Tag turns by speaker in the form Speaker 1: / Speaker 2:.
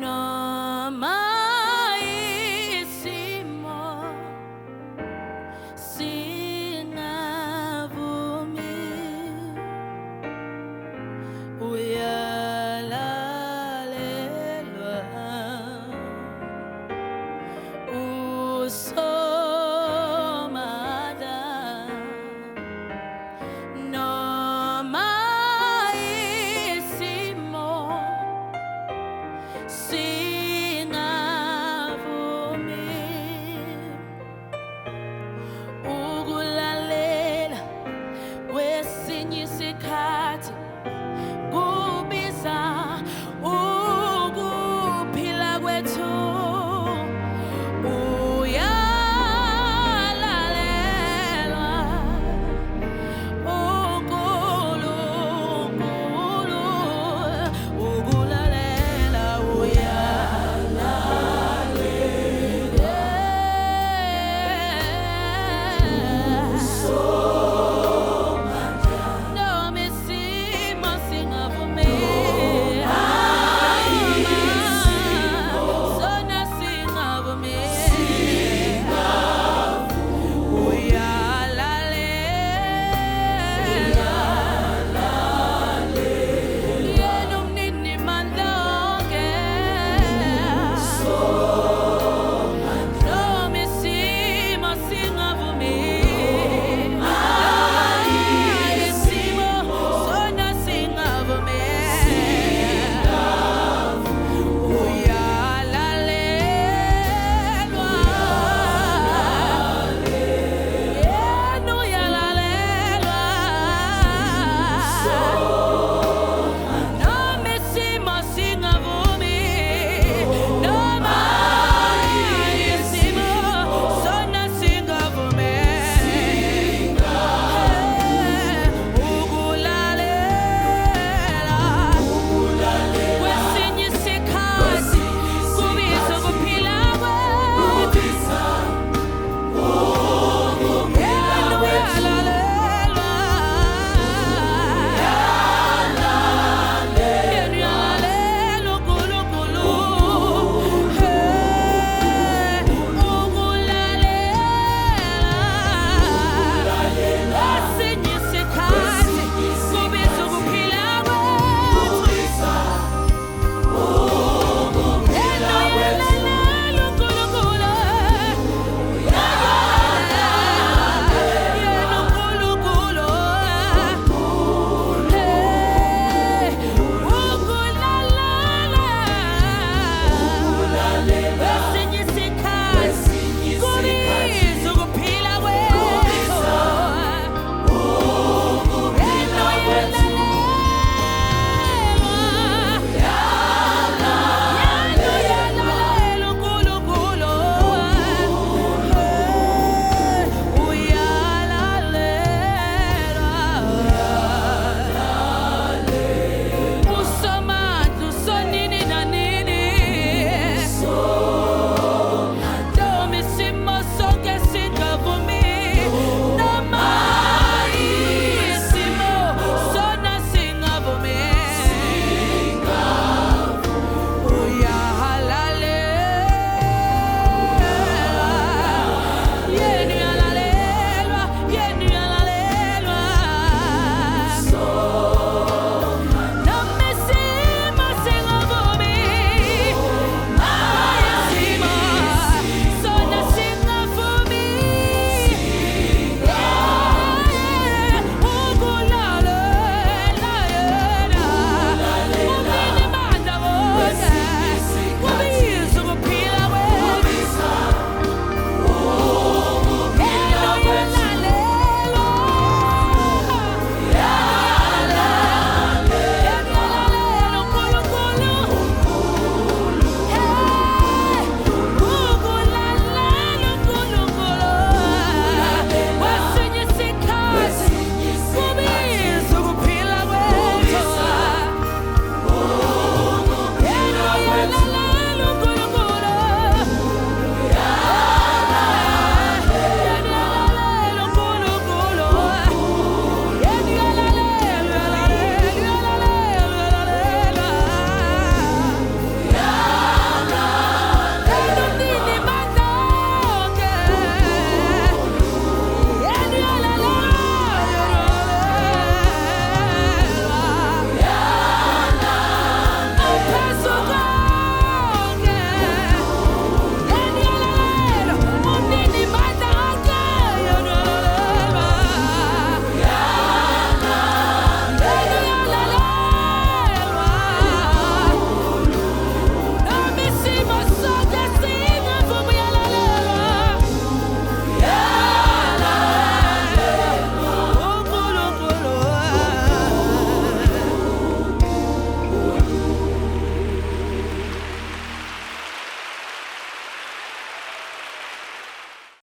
Speaker 1: no. where to